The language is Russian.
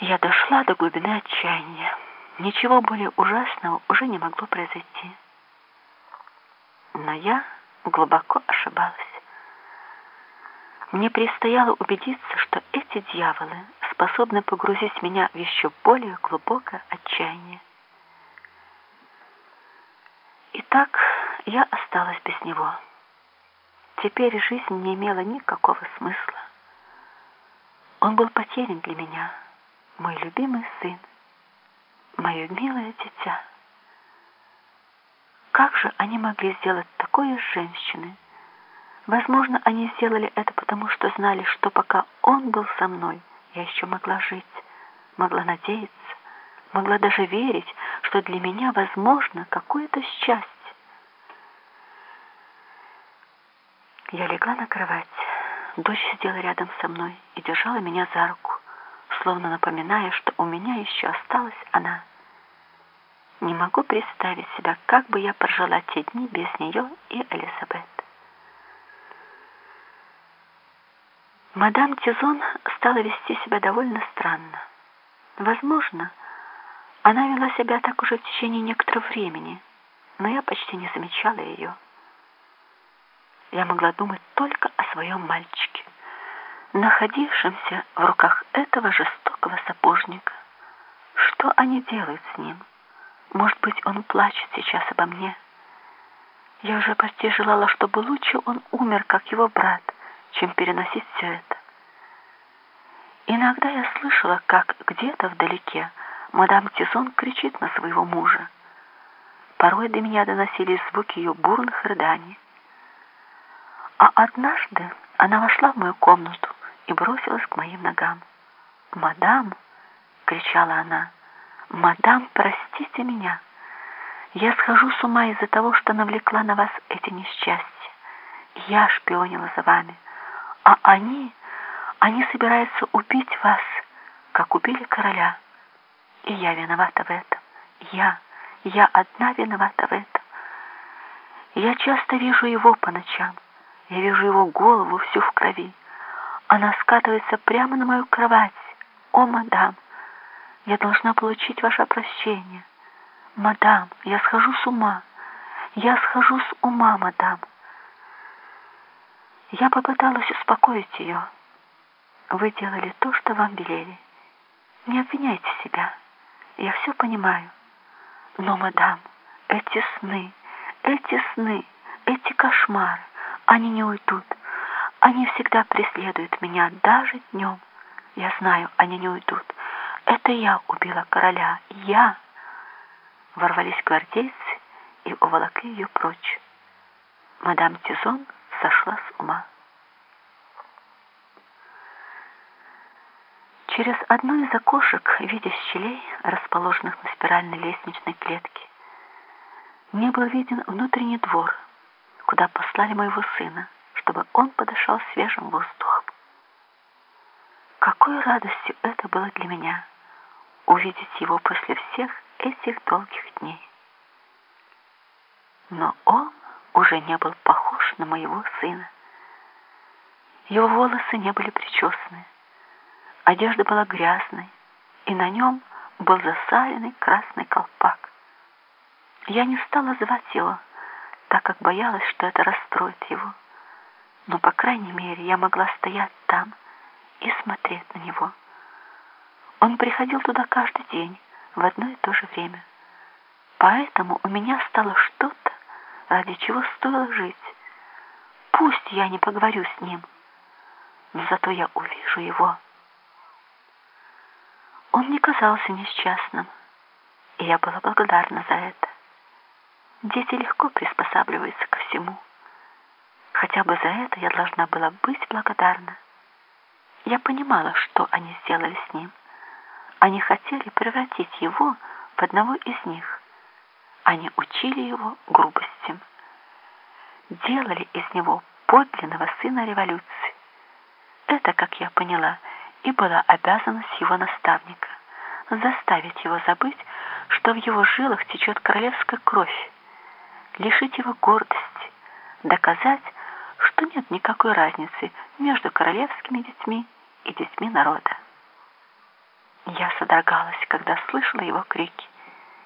Я дошла до глубины отчаяния. Ничего более ужасного уже не могло произойти. Но я глубоко ошибалась. Мне предстояло убедиться, что эти дьяволы способны погрузить меня в еще более глубокое отчаяние. Итак, я осталась без него. Теперь жизнь не имела никакого смысла. Он был потерян для меня, мой любимый сын, мое милое дитя. Как же они могли сделать такое с женщиной? Возможно, они сделали это потому, что знали, что пока он был со мной, я еще могла жить, могла надеяться, могла даже верить, что для меня возможно какое-то счастье. Я легла на кровать. Дочь сидела рядом со мной и держала меня за руку, словно напоминая, что у меня еще осталась она. Не могу представить себя, как бы я прожила те дни без нее и Элизабет. Мадам Тизон стала вести себя довольно странно. Возможно, она вела себя так уже в течение некоторого времени, но я почти не замечала ее я могла думать только о своем мальчике, находившемся в руках этого жестокого сапожника. Что они делают с ним? Может быть, он плачет сейчас обо мне? Я уже почти желала, чтобы лучше он умер, как его брат, чем переносить все это. Иногда я слышала, как где-то вдалеке мадам Тизон кричит на своего мужа. Порой до меня доносились звуки ее бурных рыданий. А однажды она вошла в мою комнату и бросилась к моим ногам. «Мадам!» — кричала она. «Мадам, простите меня! Я схожу с ума из-за того, что навлекла на вас эти несчастья. Я шпионила за вами, а они, они собираются убить вас, как убили короля. И я виновата в этом. Я, я одна виновата в этом. Я часто вижу его по ночам. Я вижу его голову всю в крови. Она скатывается прямо на мою кровать. О, мадам, я должна получить ваше прощение. Мадам, я схожу с ума. Я схожу с ума, мадам. Я попыталась успокоить ее. Вы делали то, что вам велели. Не обвиняйте себя. Я все понимаю. Но, мадам, эти сны, эти сны, эти кошмары, они не уйдут. Они всегда преследуют меня, даже днем. Я знаю, они не уйдут. Это я убила короля. Я!» Ворвались гвардейцы и уволокли ее прочь. Мадам Тизон сошла с ума. Через одно из окошек, видя щелей, расположенных на спиральной лестничной клетке, мне был виден внутренний двор — куда послали моего сына, чтобы он подышал свежим воздухом. Какой радостью это было для меня, увидеть его после всех этих долгих дней. Но он уже не был похож на моего сына. Его волосы не были причесаны, одежда была грязной, и на нем был засаленный красный колпак. Я не стала звать его, так как боялась, что это расстроит его. Но, по крайней мере, я могла стоять там и смотреть на него. Он приходил туда каждый день, в одно и то же время. Поэтому у меня стало что-то, ради чего стоило жить. Пусть я не поговорю с ним, но зато я увижу его. Он не казался несчастным, и я была благодарна за это. Дети легко приспосабливаются ко всему. Хотя бы за это я должна была быть благодарна. Я понимала, что они сделали с ним. Они хотели превратить его в одного из них. Они учили его грубостям. Делали из него подлинного сына революции. Это, как я поняла, и была обязанность его наставника — заставить его забыть, что в его жилах течет королевская кровь, лишить его гордости, доказать, что нет никакой разницы между королевскими детьми и детьми народа. Я содрогалась, когда слышала его крики.